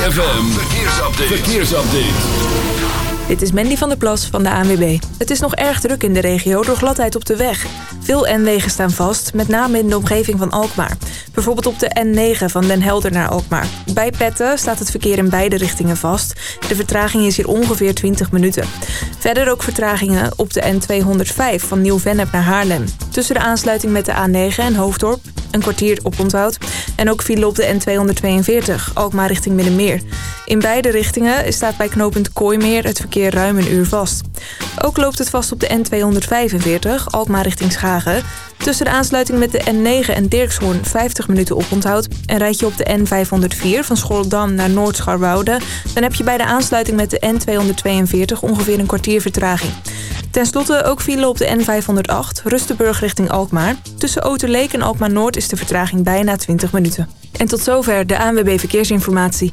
ZFM, verkeersupdate. verkeersupdate. Dit is Mandy van der Plas van de ANWB. Het is nog erg druk in de regio door gladheid op de weg. Veel N-wegen staan vast, met name in de omgeving van Alkmaar. Bijvoorbeeld op de N9 van Den Helder naar Alkmaar. Bij Petten staat het verkeer in beide richtingen vast. De vertraging is hier ongeveer 20 minuten. Verder ook vertragingen op de N205 van Nieuw-Vennep naar Haarlem. Tussen de aansluiting met de A9 en Hoofddorp een kwartier op onthoud. En ook file op de N242, Alkmaar richting Middenmeer. In beide richtingen staat bij knooppunt Kooimeer het verkeer ruim een uur vast. Ook loopt het vast op de N245, Alkmaar richting Schagen. Tussen de aansluiting met de N9 en Dirkshoorn 50 minuten oponthoud. En rijd je op de N504 van Scholdam naar Noord-Scharwoude... dan heb je bij de aansluiting met de N242 ongeveer een kwartier vertraging. Ten slotte ook file op de N508, Rustenburg richting Alkmaar. Tussen Oterleek en Alkmaar Noord is de vertraging bijna 20 minuten. En tot zover de ANWB Verkeersinformatie.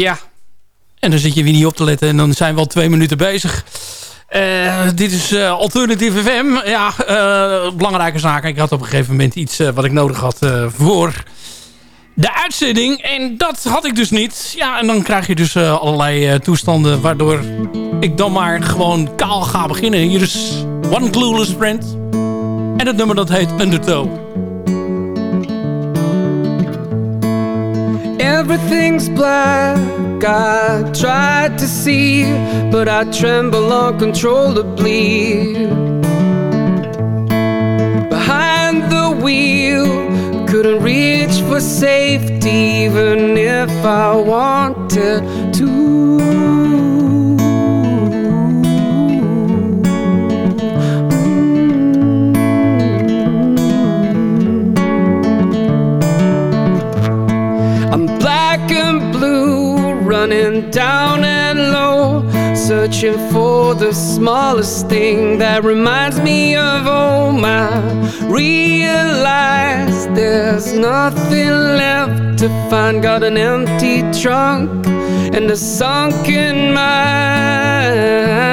Ja, en dan zit je weer niet op te letten en dan zijn we al twee minuten bezig. Uh, dit is uh, Alternative FM. Ja, uh, belangrijke zaken. Ik had op een gegeven moment iets wat ik nodig had voor de uitzending. En dat had ik dus niet. Ja, en dan krijg je dus allerlei toestanden waardoor ik dan maar gewoon kaal ga beginnen. Hier is One Clueless Friend. En het nummer dat heet Undertow. Everything's black, I tried to see, but I tremble uncontrollably. Behind the wheel, couldn't reach for safety, even if I wanted to. Running down and low, searching for the smallest thing that reminds me of oh, home. I realize there's nothing left to find. Got an empty trunk and a sunken mind.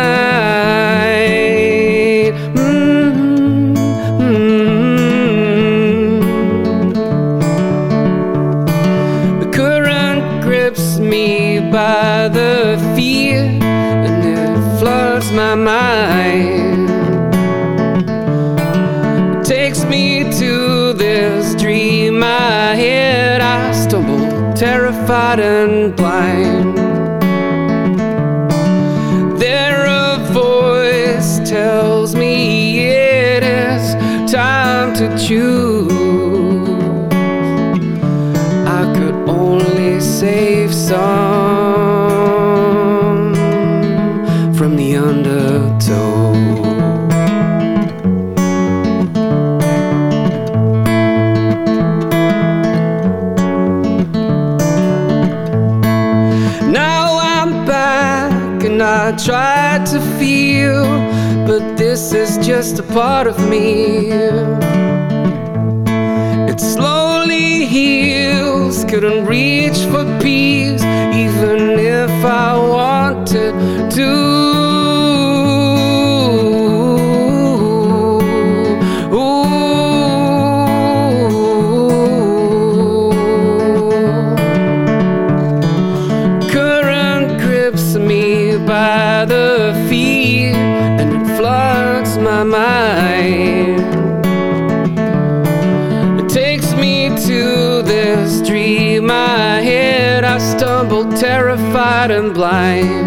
Just a part of me. It slowly heals, couldn't reach for time.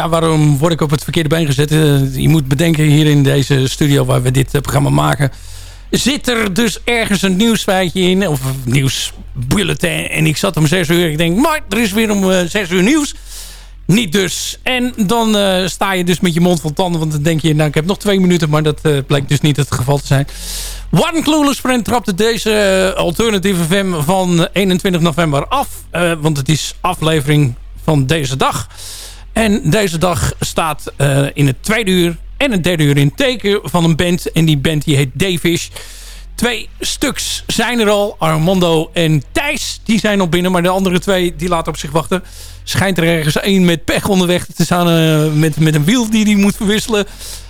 Ja, waarom word ik op het verkeerde been gezet? Eh, je moet bedenken, hier in deze studio waar we dit eh, programma maken... zit er dus ergens een nieuwsfeitje in. Of nieuwsbulletin. En ik zat om zes uur. Ik denk, maar er is weer om eh, zes uur nieuws. Niet dus. En dan sta je dus met je mond vol tanden. Want dan denk je, nou ik heb nog twee minuten. Maar dat blijkt dus niet het geval te zijn. One Clueless Friend trapte deze alternatieve FM van 21 november af. Want het is aflevering van deze dag. En deze dag staat eh, in het tweede uur en het derde uur in het teken van een band. En die band die heet Davish. Twee stuks zijn er al. Armando en Thijs, die zijn nog binnen. Maar de andere twee, die laten op zich wachten. Schijnt er ergens één met pech onderweg te staan. eh, met, met een wiel die die moet verwisselen.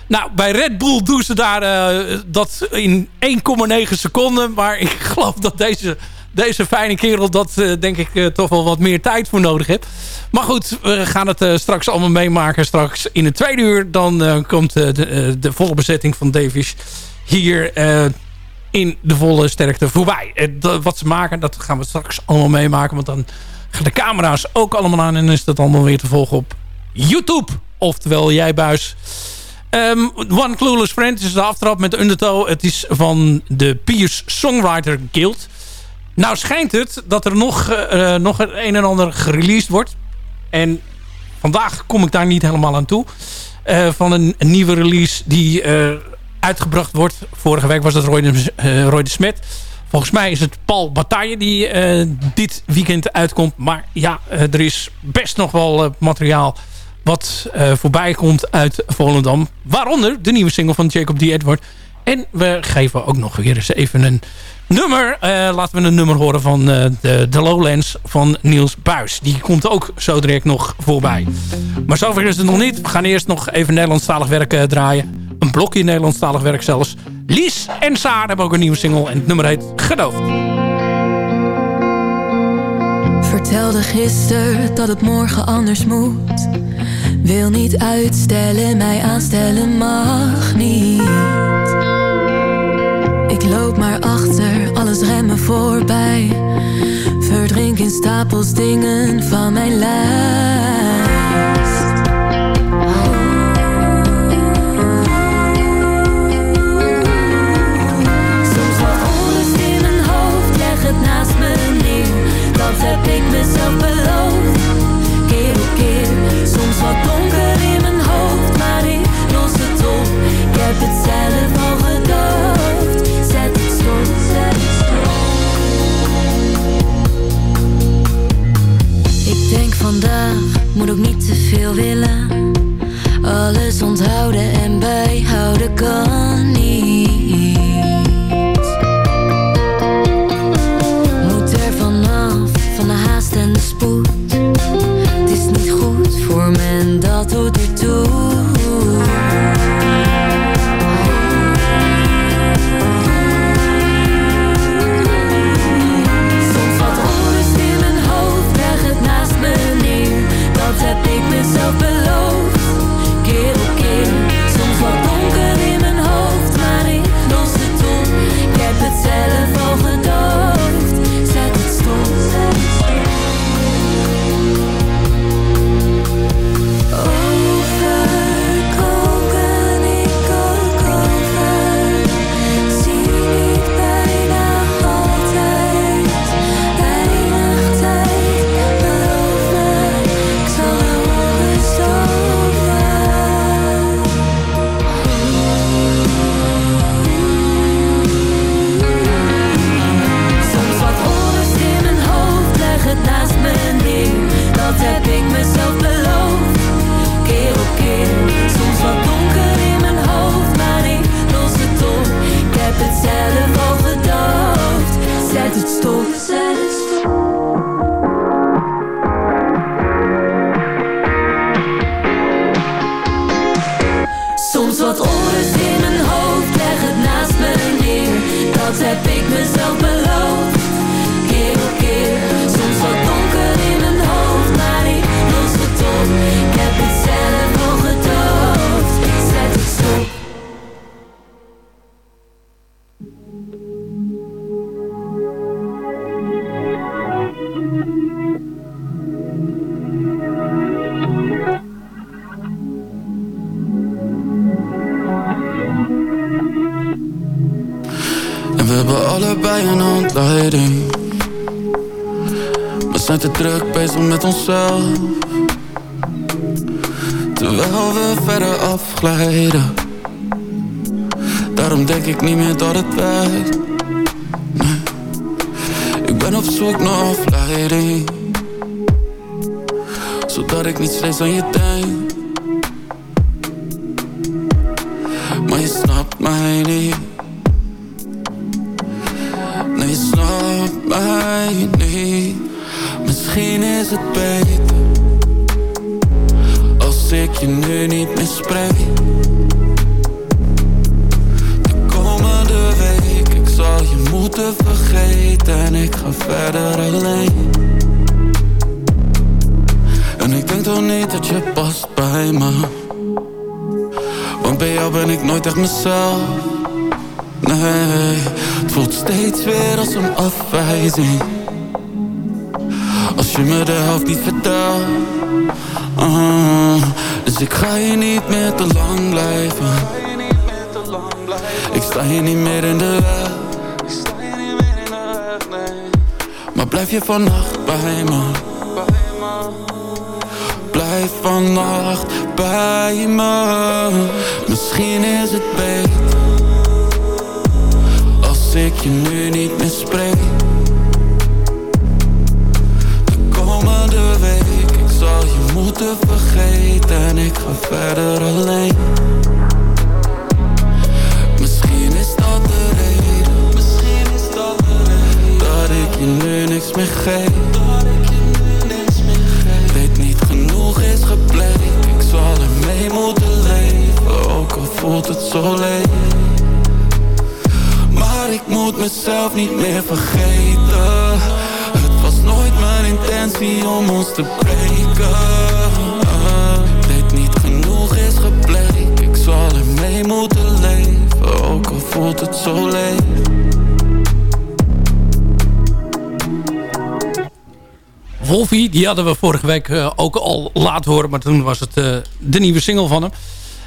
Nou, bij Red Bull doen ze daar eh, dat in 1,9 seconden. Maar ik geloof dat deze, deze fijne kerel... dat eh, denk ik eh, toch wel wat meer tijd voor nodig heeft. Maar goed, we gaan het eh, straks allemaal meemaken. Straks in het tweede uur. Dan komt de, de volle bezetting van Davies hier... in de volle sterkte voorbij. Wat ze maken, dat gaan we straks allemaal meemaken. Want dan gaan de camera's ook allemaal aan. En is dat allemaal weer te volgen op YouTube. Oftewel, jij buis. Ehm, One Clueless Friend is de aftrap met Undertow. Het is van de Piers Songwriter Guild. Nou schijnt het dat er nog, eh, eh, nog het een en ander gereleased wordt. En vandaag kom ik daar niet helemaal aan toe. Eh, van een, nieuwe release die uitgebracht wordt. Vorige week was het Roy de, Roy de Smet. Volgens mij is het Paul Bataille die dit weekend uitkomt. Maar ja, er is best nog wel materiaal wat voorbij komt uit Volendam. Waaronder de nieuwe single van Jacob D. Edward. En we geven ook nog weer eens even een nummer. Eh, laten we een nummer horen van de, de Lowlands van Niels Buis. Die komt ook zo direct nog voorbij. Maar zover is het nog niet. We gaan eerst nog even Nederlandstalig werk eh, draaien. Een blokje Nederlandstalig werk zelfs. Lies en Saar hebben ook een nieuwe single. En het nummer heet Gedoofd. Vertelde gisteren dat het morgen anders moet. Wil niet uitstellen, mij aanstellen mag niet. Ik loop maar achter, alles remmen voorbij. Verdrink in stapels dingen van mijn lijst. Soms wat onrust in mijn hoofd, leg het naast me neer. Dat heb ik mezelf beloofd, keer op keer. Soms wat donker in mijn hoofd, maar ik los het op. Ik heb het zelf al gedoofd. Vandaag moet ook niet te veel willen. Alles onthouden en bijhouden kan niet. Moet er vanaf, van de haast en de spoed. Het is niet goed voor men, je vergeten en ik ga verder alleen. En ik denk toch niet dat je past bij me. Want bij jou ben ik nooit echt mezelf. Nee, het voelt steeds weer als een afwijzing. Als je me de helft niet vertelt. Ah, dus ik ga hier niet meer te lang blijven. Ik sta hier niet meer in de weg. Blijf je vannacht bij me. Blijf vannacht bij me. Misschien is het beter als ik je nu niet meer spreek. De komende week, ik zal je moeten vergeten en ik ga verder alleen. Ik geef. Weet niet genoeg is gebleken, ik zal ermee moeten leven, ook al voelt het zo leeg. Maar ik moet mezelf niet meer vergeten. Het was nooit mijn intentie om ons te breken. Ik weet niet genoeg is gebleken. Ik zal ermee moeten leven Ook al voelt het zo leeg Wolfie, die hadden we vorige week eh, ook al laten horen. Maar toen was het eh, de nieuwe single van hem.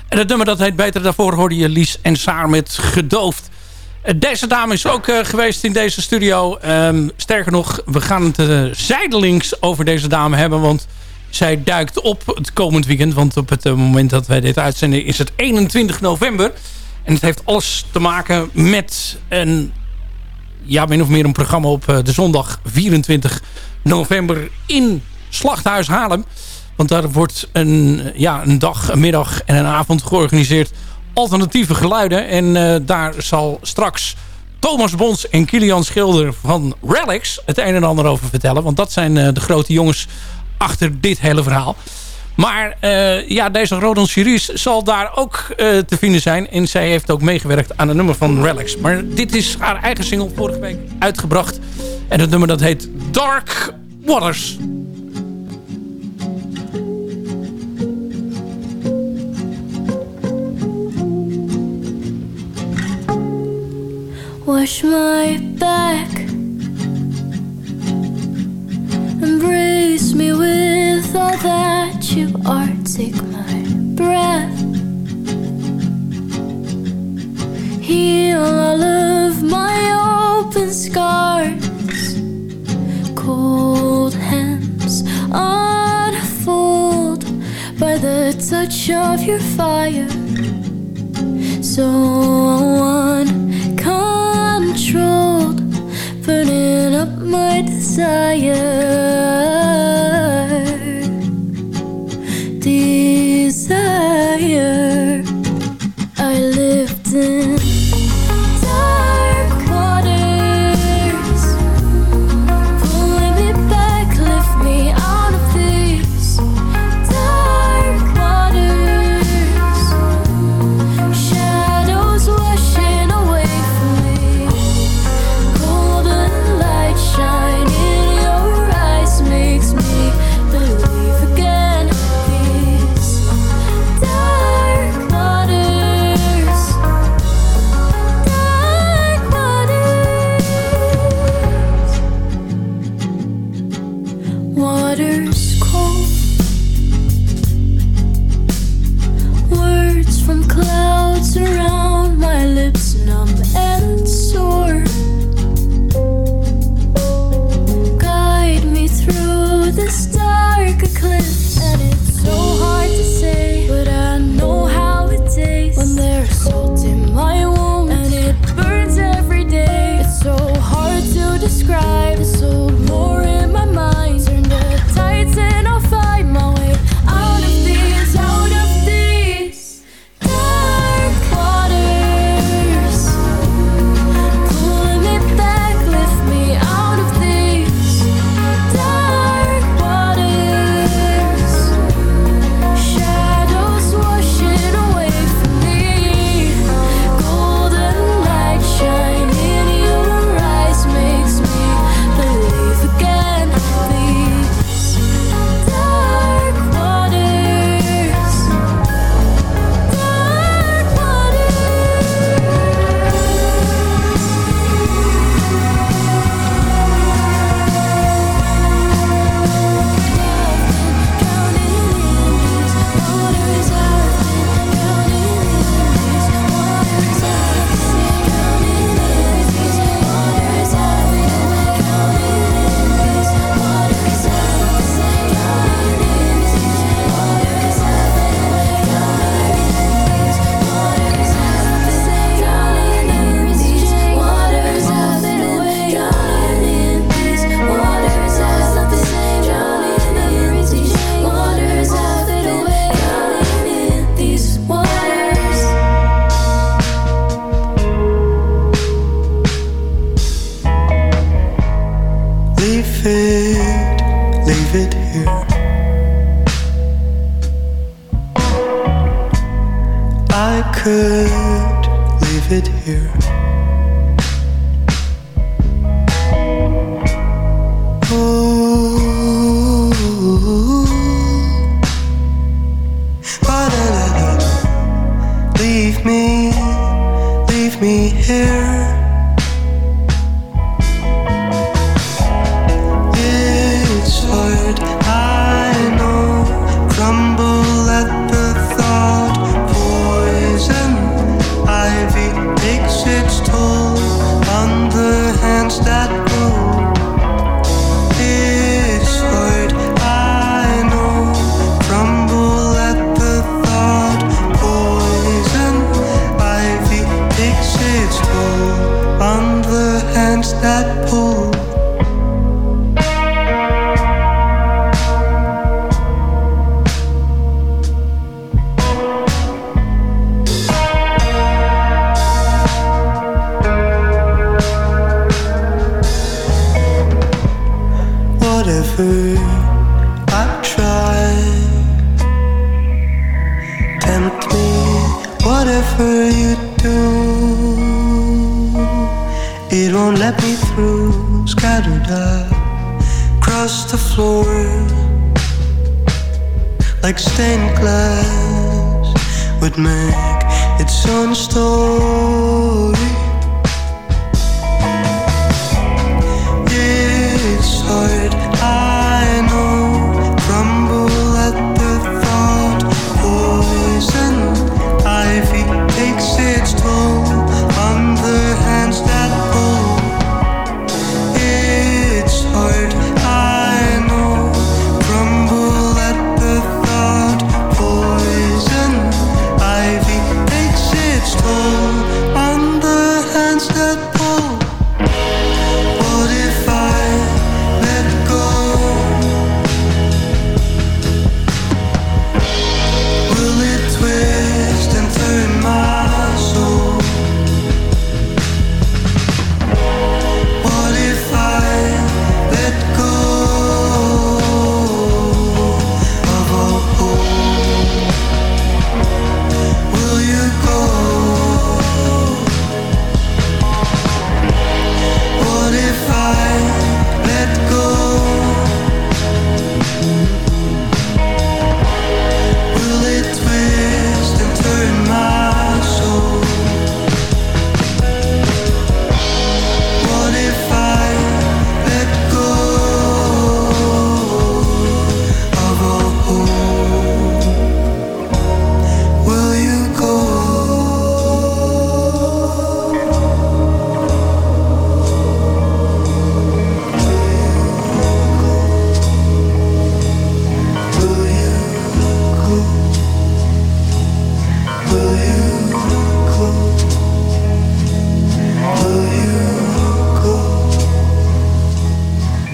En het nummer dat heet Beter Daarvoor hoorde je Lies en Saar met Gedoofd. Eh, deze dame is ook geweest in deze studio. Ehm, sterker nog, we gaan het zijdelings over deze dame hebben. Want zij duikt op het komend weekend. Want op het moment dat wij dit uitzenden is het 21 november. En het heeft alles te maken met een... Ja, min of meer een programma op de zondag 24 november in Slachthuis Haarlem. Want daar wordt een, ja, een dag, een middag en een avond georganiseerd alternatieve geluiden. En daar zal straks Thomas Bons en Kilian Schilder van Relics het een en ander over vertellen. Want dat zijn de grote jongens achter dit hele verhaal. Maar uh, ja, deze Rodon Siris zal daar ook uh, te vinden zijn. En zij heeft ook meegewerkt aan een nummer van Relics. Maar dit is haar eigen single vorige week uitgebracht. En het nummer dat heet Dark Waters. Wash my back Embrace me with all that you are. Take my breath. Heal all of my open scars. Cold hands unfold by the touch of your fire. So uncontrolled burning up my. Desire. It won't let me through, scattered up across the floor like stained glass would make its own story.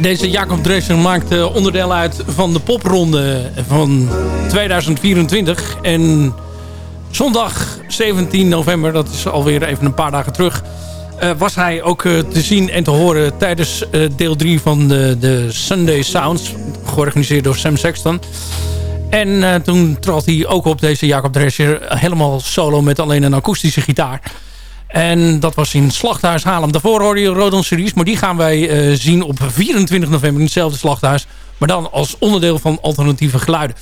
deze Jacob Dresser maakt eh, onderdeel uit van de popronde van 2024. En zondag 17 november, dat is alweer even een paar dagen terug... Eh, was hij ook eh, te zien en te horen tijdens deel 3 van de, de Sunday Sounds... georganiseerd door Sam Sexton... En toen trad hij ook op deze Jacob Dresser helemaal solo met alleen een akoestische gitaar. En dat was in Slachthuis Haarlem. Daarvoor hoorde je Rodon Series, maar die gaan wij eh, zien op 24 november in hetzelfde Slachthuis. Maar dan als onderdeel van alternatieve geluiden.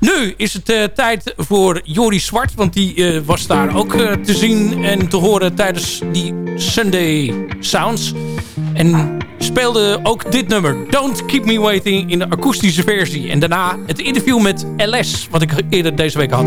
Nu is het eh, tijd voor Jori Zwart, want die eh, was daar ook te zien en te horen tijdens die Sunday Sounds. En speelde ook dit nummer, Don't Keep Me Waiting, in de akoestische versie. En daarna het interview met LS, wat ik eerder deze week had.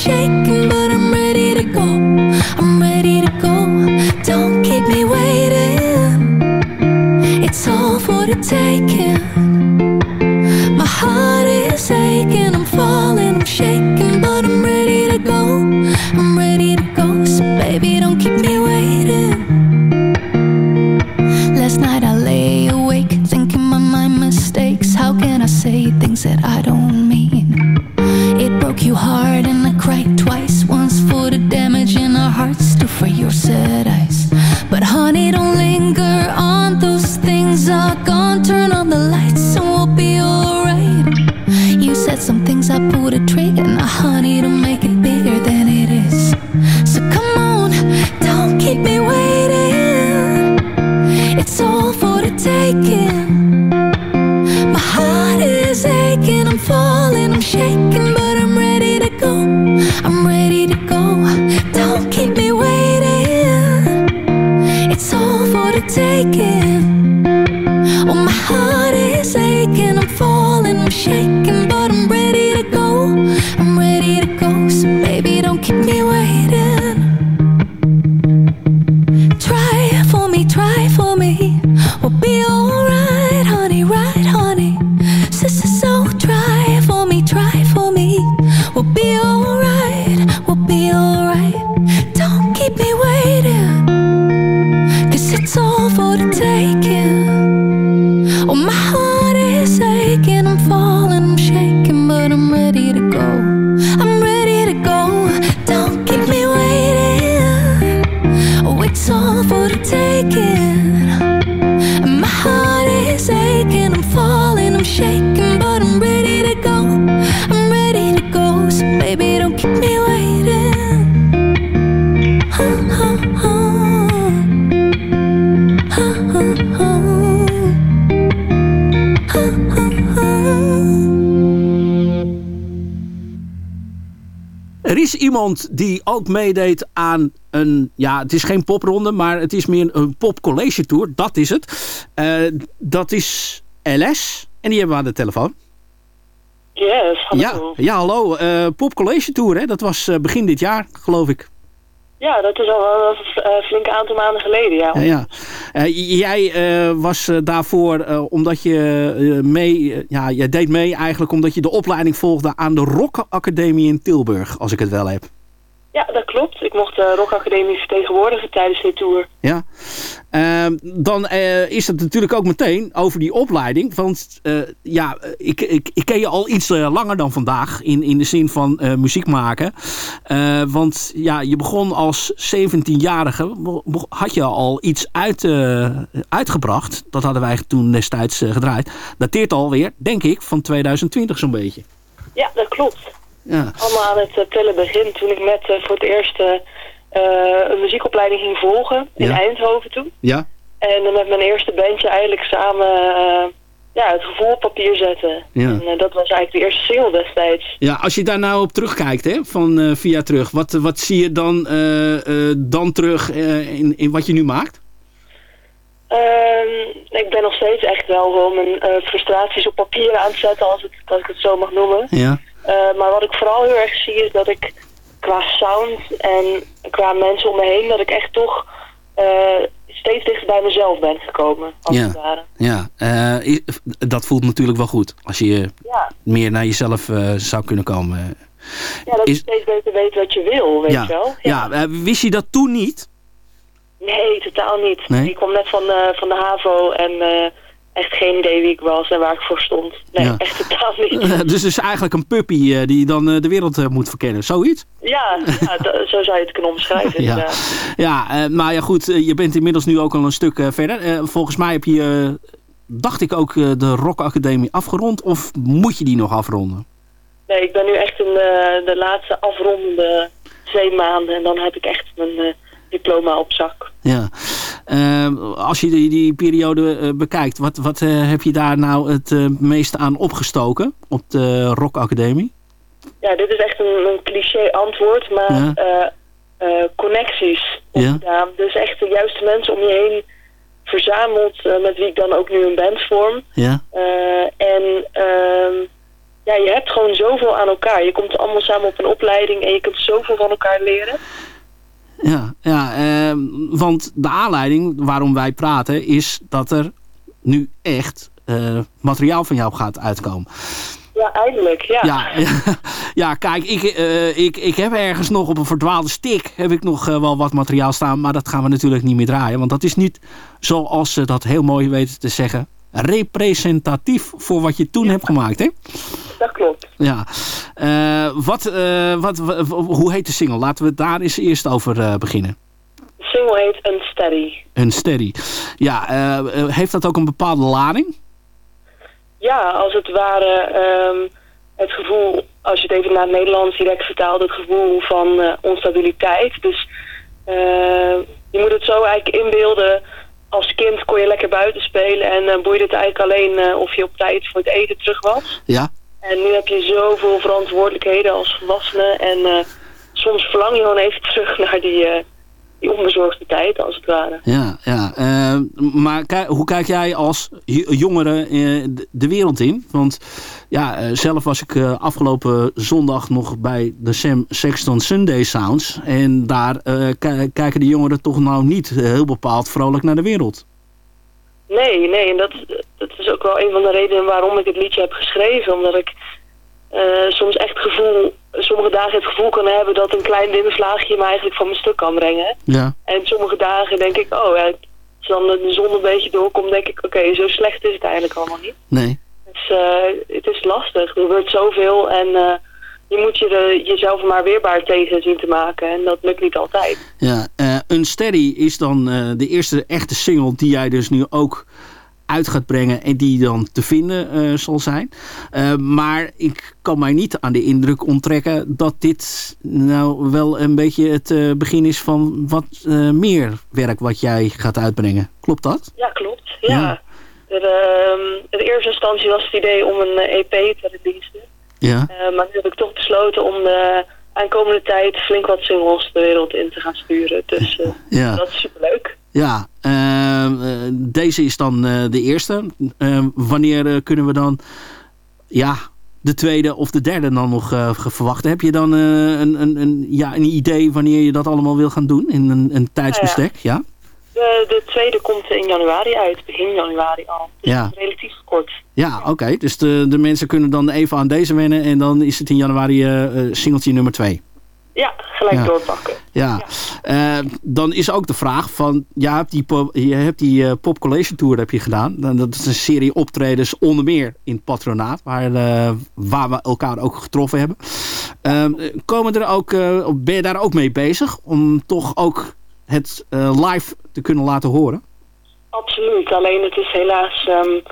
shaking, but I'm ready to go. I'm ready to go. Don't keep me waiting. It's all for the taking. Er is iemand die ook meedeed aan een... Ja, het is geen popronde, maar het is meer een popcollege tour. Dat is het. Eh, dat is LS. En die hebben we aan de telefoon. Yes, hallo. Ja, ja hallo. Eh popcollege tour, hè? Dat was eh, begin dit jaar, geloof ik. Ja, dat is al een eh, flink aantal maanden geleden, ja. Ja. Eh, jij eh, was eh, daarvoor, eh, omdat je eh, mee... eh, ja, jij deed mee eigenlijk omdat je de opleiding volgde aan de Rock Academie in Tilburg, als ik het wel heb. Ja, dat klopt. Ik mocht de Rock Academie vertegenwoordigen tijdens de tour. Ja. Ehm, dan eh, is het natuurlijk ook meteen over die opleiding. Want eh, ja, ik, ik, ik ken je al iets eh, langer dan vandaag. In, in de zin van eh, muziek maken. Eh, want ja, je begon als 17-jarige. be- be- Had je al iets uit, eh, uitgebracht. Dat hadden wij toen destijds eh, gedraaid. Dateert alweer, denk ik, van 2020 zo'n beetje. Ja, dat klopt. Ja. Allemaal aan het uh, prille begin toen ik net eh, voor het eerst eh, eh, een muziekopleiding ging volgen in Ja. Eindhoven toen. Ja? En dan met mijn eerste bandje eigenlijk samen eh, ja, het gevoel op papier zetten. Ja. En eh, dat was eigenlijk de eerste single destijds. Ja, als je daar nou op terugkijkt, hè, van eh, via terug, wat, wat zie je dan, eh, eh, dan terug eh, in, in wat je nu maakt? Ehm, ik ben nog steeds echt wel gewoon mijn eh, frustraties op papier aan het zetten, als, het, als ik het zo mag noemen. Ja. Eh, maar wat ik vooral heel erg zie is dat ik qua sound en qua mensen om me heen, dat ik echt toch eh, steeds dichter bij mezelf ben gekomen, als Ja. het ware. Ja, eh, dat voelt natuurlijk wel goed. Als je Ja. meer naar jezelf zou kunnen komen. Ja, dat Is- je steeds beter weet wat je wil, weet ja, je wel. ja. eh, wist je dat toen niet? Nee, totaal niet. Nee? Ik kwam net van, van de HAVO en echt geen idee wie ik was en waar ik voor stond. Nee, Ja. echt totaal niet. dus is eigenlijk een puppy eh, die dan eh, de wereld eh, moet verkennen. Zoiets? Ja, zo zou je het kunnen omschrijven. Ja, ja maar ja goed, je bent inmiddels nu ook al een stuk verder. Volgens mij heb je, dacht ik ook, de Rock Academie afgerond. Of moet je die nog afronden? Nee, ik ben nu echt in de, de laatste afrondende twee maanden en dan heb ik echt mijn diploma op zak. Ja. Eh, als je die, die periode eh, bekijkt, wat, wat eh, heb je daar nou het eh, meeste aan opgestoken op de Rock Academie? Ja, dit is echt een, een cliché antwoord, maar Ja. connecties Ja. Dus echt de juiste mensen om je heen verzameld, met wie ik dan ook nu een band vorm. Ja. En ehm, ja, je hebt gewoon zoveel aan elkaar. Je komt allemaal samen op een opleiding en je kunt zoveel van elkaar leren. Ja, ja eh, want de aanleiding waarom wij praten is dat er nu echt eh, materiaal van jou gaat uitkomen. Ja, eindelijk, ja. Ja, ja kijk, ik, eh, ik, ik heb ergens nog op een verdwaalde stick heb ik nog eh, wel wat materiaal staan, maar dat gaan we natuurlijk niet meer draaien. Want dat is niet, zoals ze dat heel mooi weten te zeggen, representatief voor wat je toen hebt gemaakt, hè? Dat klopt. Ja. Eh, wat, eh, wat, hoe heet de single? Laten we daar eens eerst over eh, beginnen. De single heet Unsteady. Unsteady. Ja, heeft dat ook een bepaalde lading? Ja, als het ware ehm, het gevoel, als je het even naar het Nederlands direct vertaalt, het gevoel van onstabiliteit. Dus je moet het zo eigenlijk inbeelden. Als kind kon je lekker buiten spelen en uh, boeide het eigenlijk alleen uh, of je op tijd voor het eten terug was. Ja. En nu heb je zoveel verantwoordelijkheden als volwassene en uh, soms verlang je gewoon even terug naar die, die onbezorgde tijd als het ware. Ja, ja. Uh, maar hoe kijk jij als jongere de wereld in? Want ja, zelf was ik afgelopen zondag nog bij de Sam Sexton Sunday Sounds. En daar kijken de jongeren toch nou niet heel bepaald vrolijk naar de wereld. Nee, nee. En dat, dat is ook wel een van de redenen waarom ik het liedje heb geschreven. Omdat ik soms echt gevoel, sommige dagen het gevoel kan hebben dat een klein windvlaagje me eigenlijk van mijn stuk kan brengen. Ja. En sommige dagen denk ik, oh ja, als dan de zon een beetje doorkomt, denk ik, oké, zo slecht is het eigenlijk allemaal niet. Nee. Dus uh, het is lastig. Er gebeurt zoveel en uh, je moet je jezelf maar weerbaar tegen zien te maken. En dat lukt niet altijd. Ja, uh, Unsteady is dan de eerste echte single die jij dus nu ook uit gaat brengen en die dan te vinden uh, zal zijn. Uh, maar ik kan mij niet aan de indruk onttrekken dat dit nou wel een beetje het uh, begin is van wat meer werk wat jij gaat uitbrengen. Klopt dat? Ja, klopt. Ja. ja. De, ehm, in eerste instantie was het idee om een EP te releasen. Ja. maar nu heb ik toch besloten om de aankomende tijd flink wat singles de wereld in te gaan sturen. Dus ja. dat is superleuk. Ja, uh, deze is dan uh, de eerste. Uh, wanneer kunnen we dan ja, de tweede of de derde dan nog verwachten? Heb je dan een, een, een, ja, een idee wanneer je dat allemaal wil gaan doen in een, een tijdsbestek? Ja. ja? De, de, tweede komt in januari uit, begin januari al. Dus ja. relatief kort. Ja, oké. Okay. Dus de, de mensen kunnen dan even aan deze wennen en dan is het in januari singeltje nummer twee. Ja, gelijk ja. doorpakken. Ja, ja. Uh, dan is ook de vraag van... Hebt die, pop, je hebt die uh, Pop Collation Tour heb je gedaan. Dat is een serie optredens onder meer in het patronaat. Waar, uh, waar we elkaar ook getroffen hebben. Ehm, komen er ook, ben je daar ook mee bezig? Om toch ook het live te kunnen laten horen? Absoluut. Alleen het is helaas... Um,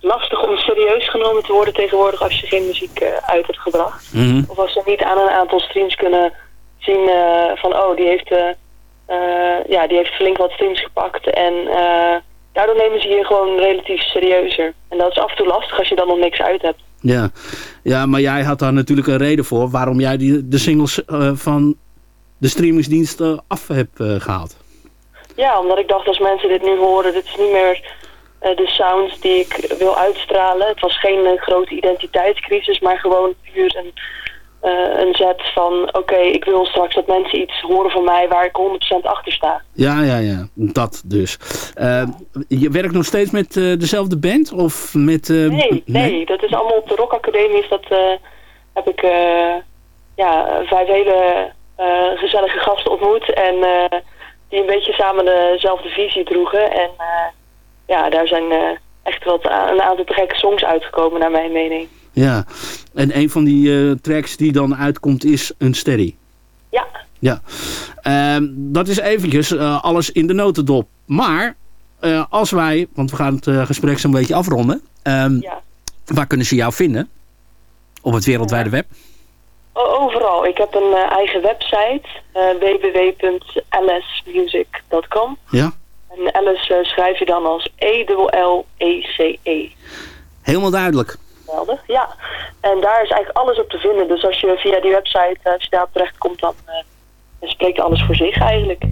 lastig om serieus genomen te worden tegenwoordig als je geen muziek uit hebt gebracht. Mm -hmm. Of als ze niet aan een aantal streams kunnen zien uh, van oh, die heeft, uh, ja, die heeft flink wat streams gepakt. En daardoor nemen ze je gewoon relatief serieuzer. En dat is af en toe lastig als je dan nog niks uit hebt. Ja, ja maar jij had daar natuurlijk een reden voor waarom jij die, de singles van de streamingsdiensten af hebt gehaald. Ja, omdat ik dacht als mensen dit nu horen, dit is niet meer de sound die ik wil uitstralen. Het was geen grote identiteitscrisis, maar gewoon puur een uh, een zet van... oké, ik wil straks dat mensen iets horen van mij waar ik 100% achter sta. Ja, ja, ja. Dat dus. Uh, je werkt nog steeds met uh, dezelfde band? Of met, nee, nee, nee, dat is allemaal op de Rock Academie. dat heb ik ja, vijf hele gezellige gasten ontmoet. En die een beetje samen dezelfde visie droegen. En ja, daar zijn echt wat een aantal gekke songs uitgekomen naar mijn mening. Ja, en een van die uh, tracks die dan uitkomt is Unsteady. Ja. Ja, uh, dat is eventjes uh, alles in de notendop. Maar uh, als wij, want we gaan het gesprek zo'n beetje afronden. Um, ja. Waar kunnen ze jou vinden? Op het wereldwijde web? Overal. Ik heb een eigen website. www.lsmusic.com Ja. En Alice schrijf je dan als E-L-L-E-C-E. -E. Helemaal duidelijk Ja, en daar is eigenlijk alles op te vinden. Dus als je via die website, uh, als je daar terecht komt, dan uh, spreekt alles voor zich eigenlijk.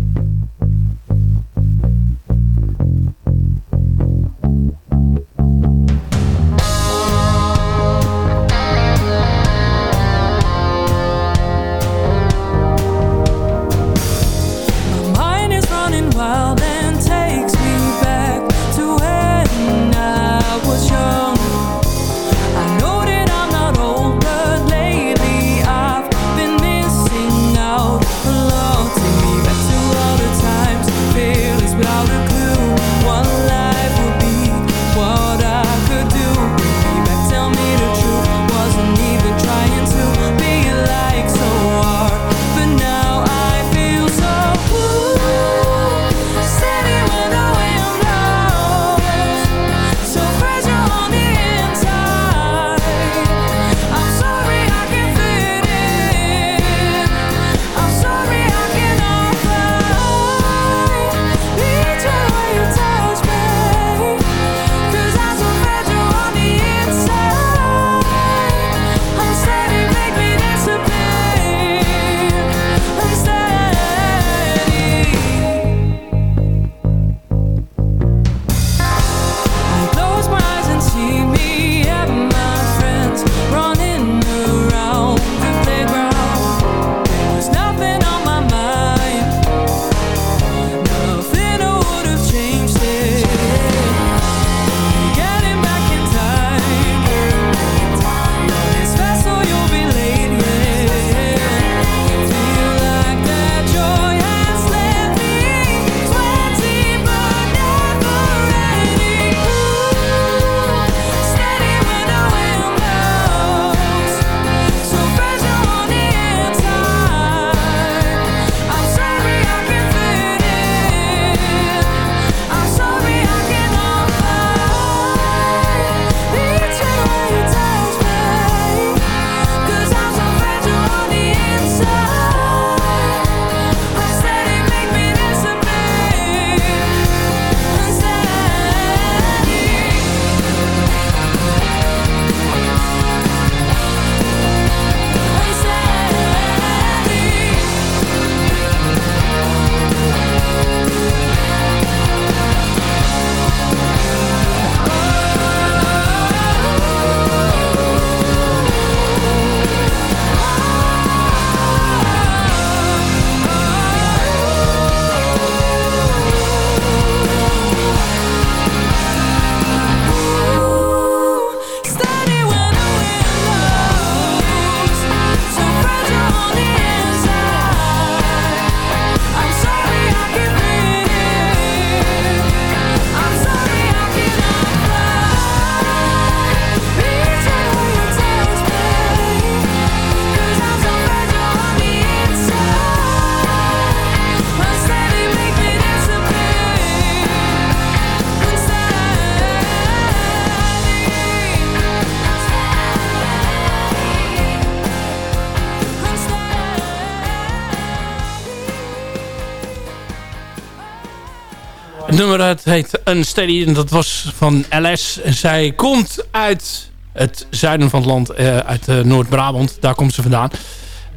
Nummer het heet Unsteady en dat was van LS. Zij komt uit het zuiden van het land, uh, uit uh, Noord-Brabant. Daar komt ze vandaan.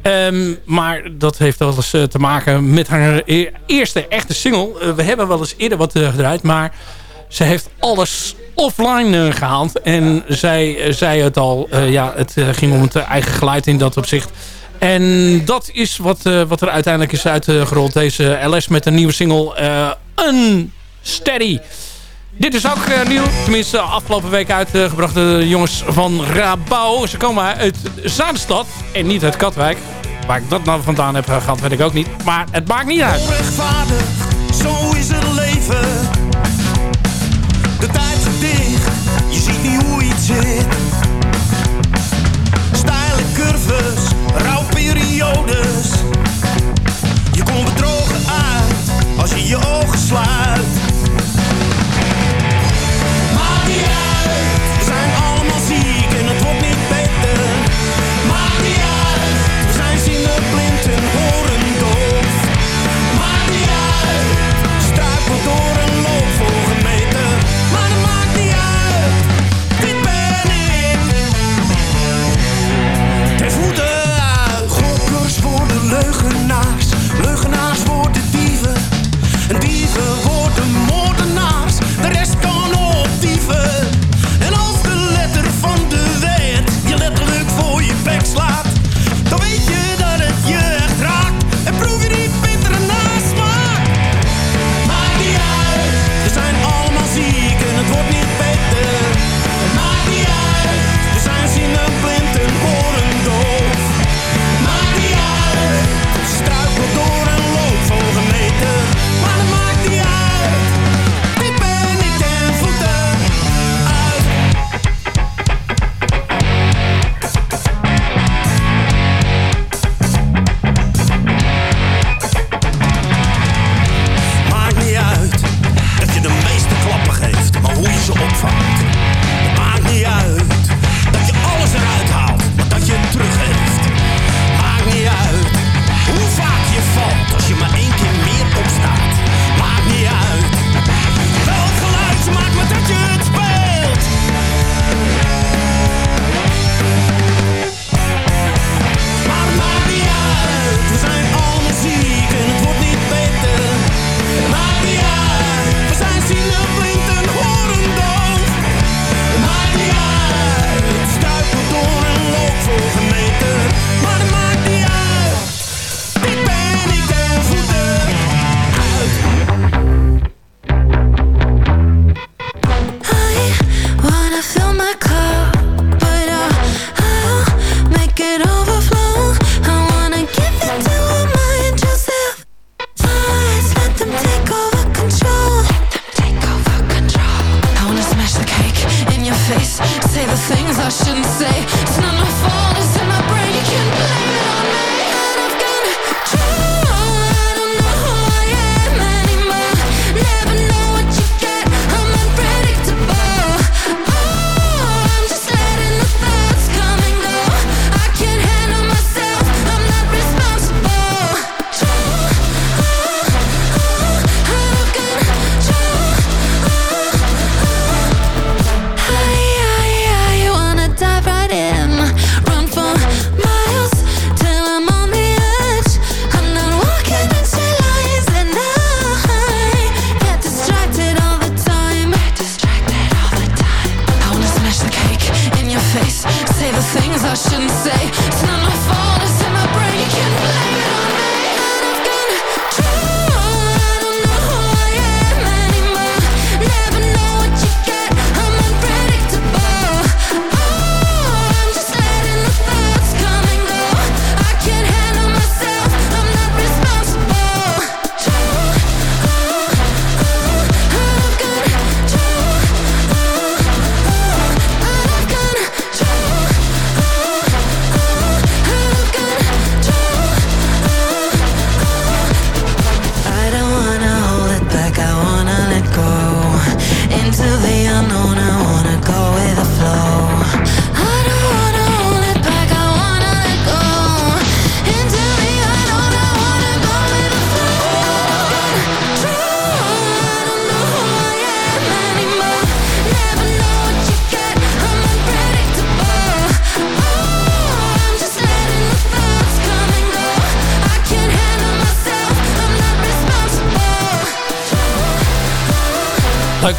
Um, maar dat heeft alles uh, te maken met haar e eerste echte single. we hebben wel eens eerder wat gedraaid, maar ze heeft alles offline gehaald. En zij zei het al, ja, het ging om het eigen geluid in dat opzicht. En dat is wat, wat er uiteindelijk is uitgerold. Deze LS met een nieuwe single Unsteady. Dit is ook uh, nieuw. Tenminste, afgelopen week uitgebracht de jongens van Rabouw. Ze komen uit Zaanstad en niet uit Katwijk. Waar ik dat nou vandaan heb gehad, weet ik ook niet. Maar het maakt niet uit. Onrechtvaardig, zo is het leven. De tijd is dicht, je ziet niet hoe iets zit. Steile curves, rouwperiodes. Je komt bedrogen uit, als je je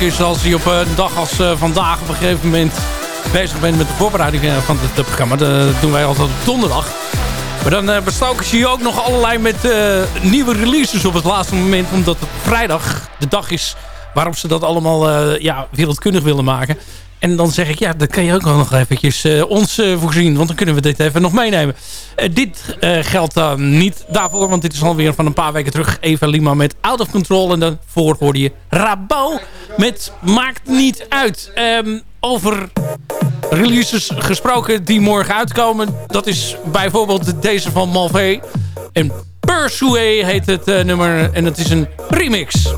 is als je op een dag als vandaag op een gegeven moment bezig bent met de voorbereiding van het programma. Dat doen wij altijd op donderdag. Maar dan bestoken ze je ook nog allerlei met nieuwe releases op het laatste moment. Omdat het vrijdag de dag is waarop ze dat allemaal ja, wereldkundig willen maken. En dan zeg ik, ja, dat kan je ook nog eventjes ons voorzien. Want dan kunnen we dit even nog meenemen. Uh, dit geldt dan niet daarvoor. Want dit is alweer van een paar weken terug. Eva Lima met Out of Control. En daarvoor hoorde je Rabo met Maakt Niet Uit. Um, over releases gesproken die morgen uitkomen. Dat is bijvoorbeeld deze van Malvé. En Persuade heet het nummer. En het is een remix.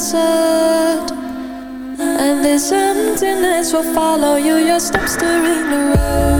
desert. And this emptiness will follow you. Your steps to ring the road.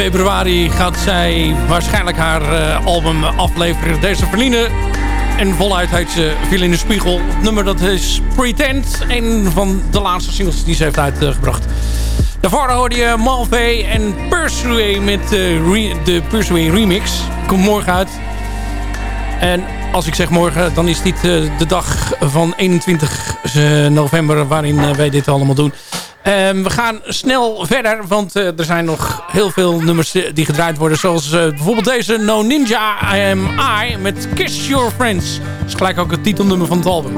Februari gaat zij waarschijnlijk haar uh, album afleveren. Deze verliezen. En voluit heet ze Viel in de Spiegel. Het nummer dat is Pretend. Een van de laatste singles die ze heeft uitgebracht. Daarvoor hoorde je Malve en Pursue met de Pursue remix. Komt morgen uit. En als ik zeg morgen, dan is dit de dag van 21 november waarin wij dit allemaal doen. Um, we gaan snel verder, want uh, er zijn nog heel veel nummers die gedraaid worden. Zoals uh, bijvoorbeeld deze No Ninja I Am I met Kiss Your Friends. Dat is gelijk ook het titelnummer van het album.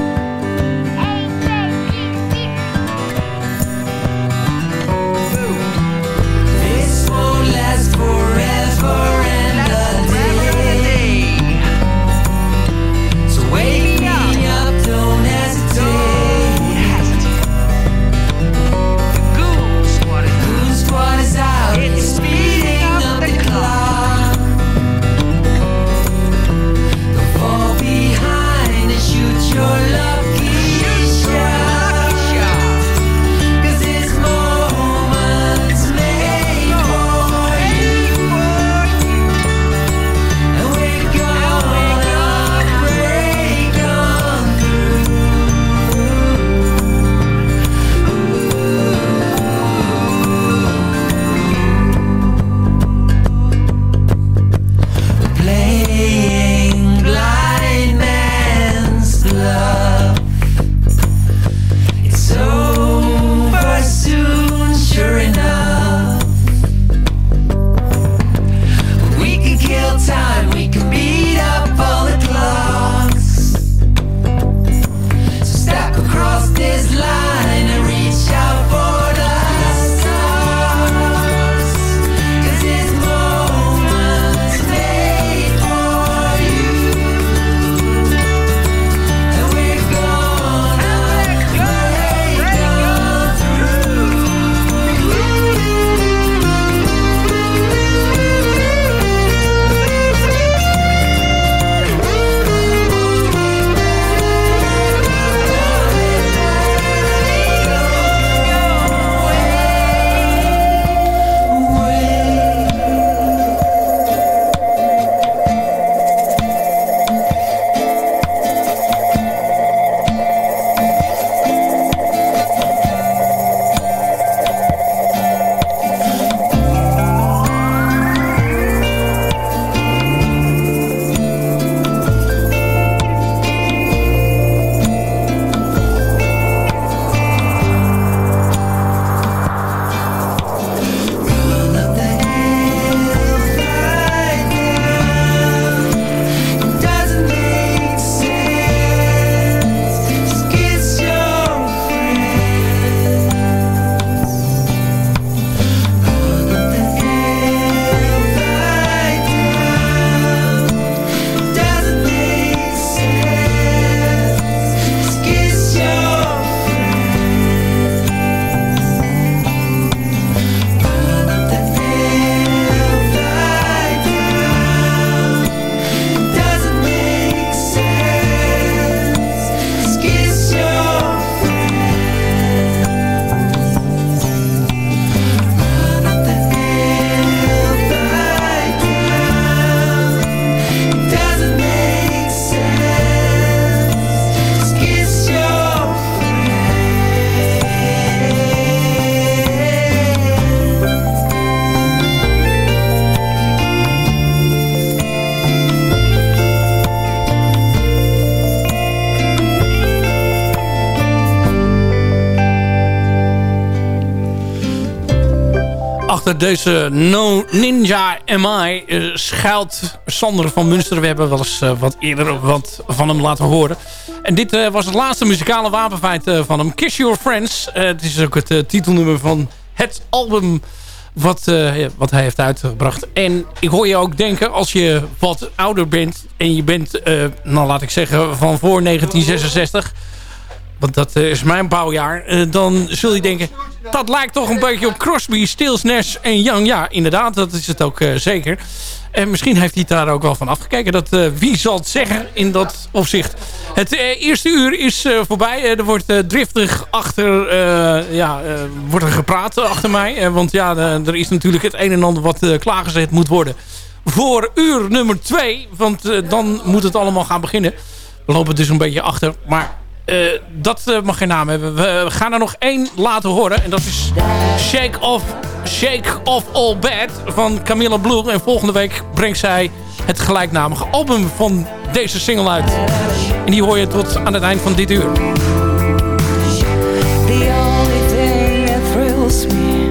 Deze No Ninja MI uh, schuilt Sander van Munster. We hebben wel eens uh, wat eerder wat van hem laten horen. En dit uh, was het laatste muzikale wapenfeit van hem. Kiss Your Friends. het is ook het titelnummer van het album wat, wat hij heeft uitgebracht. En ik hoor je ook denken, als je wat ouder bent... en je bent, nou laat ik zeggen, van voor 1966 want dat is mijn bouwjaar... dan zul je denken, dat lijkt toch een beetje op Crosby, Stills, Nash en Young. Ja, inderdaad, dat is het ook zeker. En misschien heeft hij daar ook wel van afgekeken. Dat, wie zal het zeggen in dat opzicht. Het eerste uur is voorbij. er wordt driftig achter... ja, wordt er gepraat achter mij. want ja, er is natuurlijk het een en ander wat klaargezet moet worden voor uur nummer 2. Want dan moet het allemaal gaan beginnen. We lopen dus een beetje achter. Maar uh, dat uh, mag geen naam hebben. We gaan er nog één laten horen. En dat is Shake Off, Shake Off All Bad van Camilla Blue. En volgende week brengt zij het gelijknamige album van deze single uit. En die hoor je tot aan het eind van dit uur. The only thing that thrills me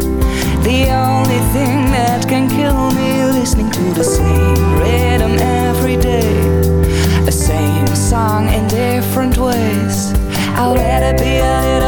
The only thing that can kill me Listening to the same different ways. I'd rather be a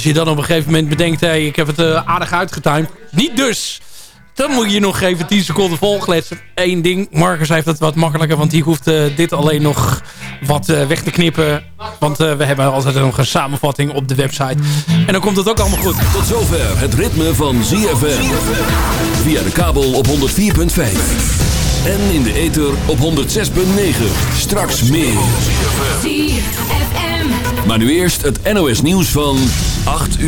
als je dan op een gegeven moment bedenkt... Hey, ik heb het eh, aardig uitgetimed. Niet dus. Dan moet je nog even 10 seconden volgletsen. Eén ding, Marcus heeft het wat makkelijker... want die hoeft eh, dit alleen nog wat eh, weg te knippen. Want we hebben altijd nog een samenvatting op de website. En dan komt het ook allemaal goed. Tot zover het ritme van ZFM. Via de kabel op 104.5. En in de ether op 106.9. Straks meer. Maar nu eerst het NOS nieuws van 8 uur.